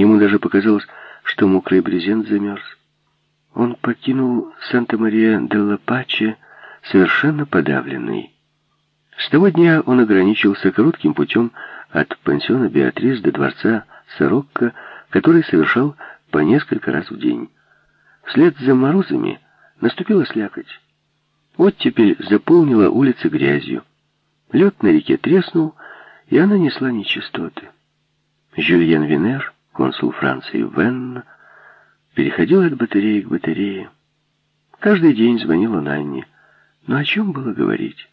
Ему даже показалось, что мокрый брезент замерз. Он покинул Санта-Мария-де-Ла-Паче совершенно подавленный. С того дня он ограничился коротким путем от пансиона Беатрис до дворца Сорокко, который совершал по несколько раз в день. Вслед за морозами наступила слякоть. Оттепель заполнила улицы грязью. Лед на реке треснул, и она несла нечистоты. Жюльен Венер, консул Франции в Венна, переходил от батареи к батарее. Каждый день звонил он Анне. Но о чем было говорить?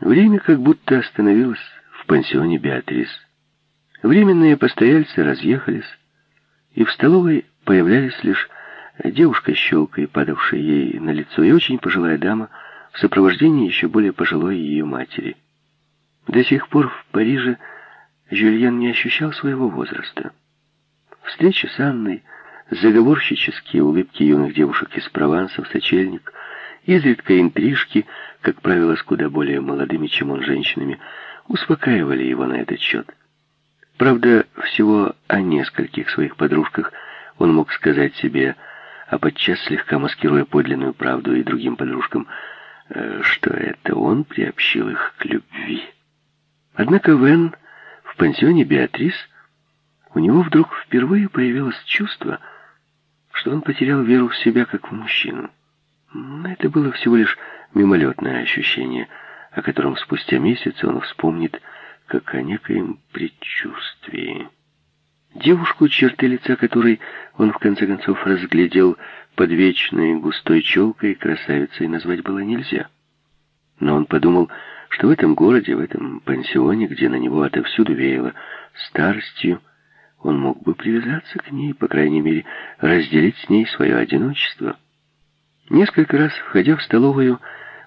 Время как будто остановилось в пансионе Беатрис. Временные постояльцы разъехались, и в столовой появлялись лишь девушка с щелкой, падавшая ей на лицо, и очень пожилая дама в сопровождении еще более пожилой ее матери. До сих пор в Париже Жюльен не ощущал своего возраста. Встреча с Анной, заговорщические улыбки юных девушек из Прованса в сочельник, изредка интрижки, как правило, с куда более молодыми, чем он, женщинами, успокаивали его на этот счет. Правда, всего о нескольких своих подружках он мог сказать себе, а подчас слегка маскируя подлинную правду и другим подружкам, э, что это он приобщил их к любви. Однако Вен в пансионе Беатрис у него вдруг впервые появилось чувство, что он потерял веру в себя как в мужчину. Это было всего лишь мимолетное ощущение, о котором спустя месяц он вспомнит, как о некоем предчувствии. Девушку, черты лица которой он в конце концов разглядел под вечной густой челкой, красавицей назвать было нельзя. Но он подумал, что в этом городе, в этом пансионе, где на него отовсюду веяло старостью, он мог бы привязаться к ней, по крайней мере, разделить с ней свое одиночество. Несколько раз, входя в столовую,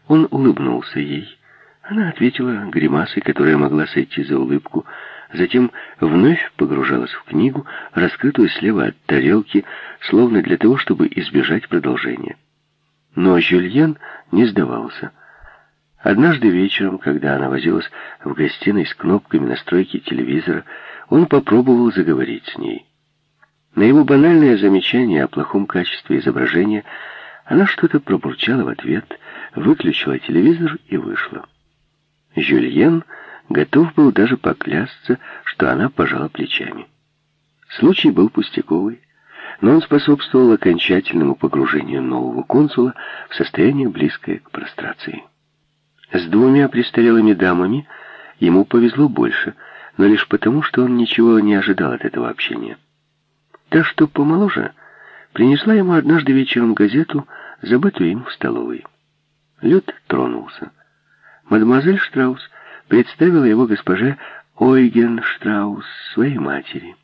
он улыбнулся ей. Она ответила гримасой, которая могла сойти за улыбку, затем вновь погружалась в книгу, раскрытую слева от тарелки, словно для того, чтобы избежать продолжения. Но Жюльен не сдавался. Однажды вечером, когда она возилась в гостиной с кнопками настройки телевизора, он попробовал заговорить с ней. На его банальное замечание о плохом качестве изображения она что-то пробурчала в ответ, выключила телевизор и вышла. Жюльен готов был даже поклясться, что она пожала плечами. Случай был пустяковый, но он способствовал окончательному погружению нового консула в состояние, близкое к прострации. С двумя престарелыми дамами ему повезло больше, но лишь потому, что он ничего не ожидал от этого общения. Та, что помоложе, принесла ему однажды вечером газету, забытую им в столовой. Лед тронулся. Мадемуазель Штраус представила его госпоже Ойген Штраус, своей матери.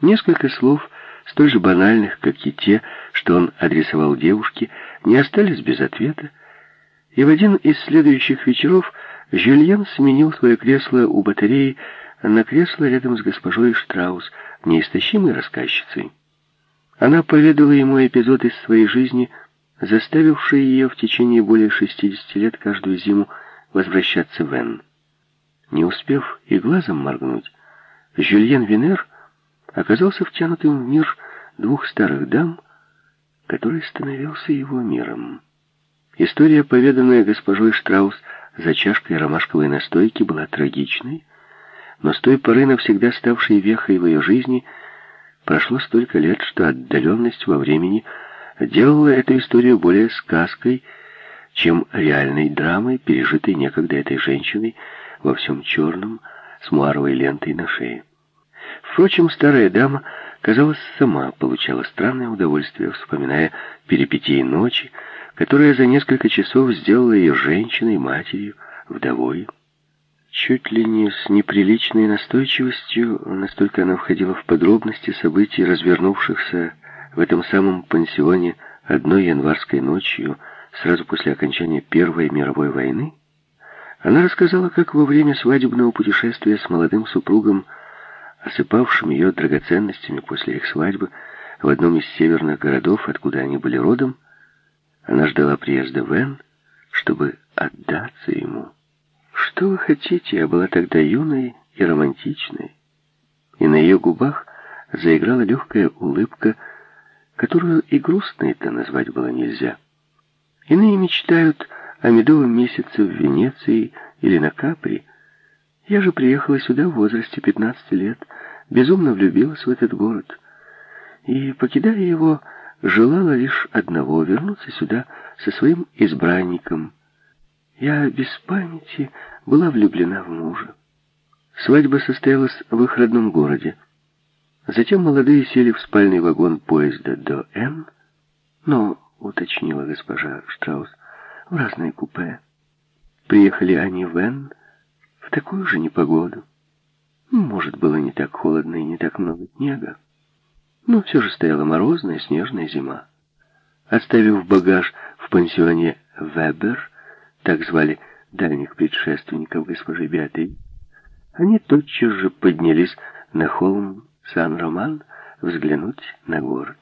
Несколько слов, столь же банальных, как и те, что он адресовал девушке, не остались без ответа, и в один из следующих вечеров Жюльен сменил свое кресло у батареи на кресло рядом с госпожой Штраус, неистощимой рассказчицей. Она поведала ему эпизод из своей жизни, заставивший ее в течение более 60 лет каждую зиму возвращаться в Энн. Не успев и глазом моргнуть, Жюльен Венер оказался втянутым в мир двух старых дам, который становился его миром. История, поведанная госпожой Штраус за чашкой ромашковой настойки, была трагичной, но с той поры навсегда ставшей вехой в ее жизни прошло столько лет, что отдаленность во времени делала эту историю более сказкой, чем реальной драмой, пережитой некогда этой женщиной во всем черном, с муаровой лентой на шее. Впрочем, старая дама, казалось, сама получала странное удовольствие, вспоминая перипетии ночи, которая за несколько часов сделала ее женщиной, матерью, вдовой. Чуть ли не с неприличной настойчивостью, настолько она входила в подробности событий, развернувшихся в этом самом пансионе одной январской ночью, сразу после окончания Первой мировой войны, она рассказала, как во время свадебного путешествия с молодым супругом, осыпавшим ее драгоценностями после их свадьбы, в одном из северных городов, откуда они были родом, она ждала приезда Вен, чтобы отдаться ему. Что вы хотите, я была тогда юной и романтичной, и на ее губах заиграла легкая улыбка, которую и грустной-то назвать было нельзя. Иные мечтают о медовом месяце в Венеции или на Капри. Я же приехала сюда в возрасте 15 лет, безумно влюбилась в этот город. И, покидая его, желала лишь одного — вернуться сюда со своим избранником. Я без памяти была влюблена в мужа. Свадьба состоялась в их родном городе. Затем молодые сели в спальный вагон поезда до Н, но, уточнила госпожа Штраус, в разные купе. Приехали они в Н в такую же непогоду. Может, было не так холодно и не так много снега. Но все же стояла морозная снежная зима. Оставив багаж в пансионе Вебер, так звали дальних предшественников госпожи Беатрис, они тотчас же поднялись на холм Сан-Роман взглянуть на город.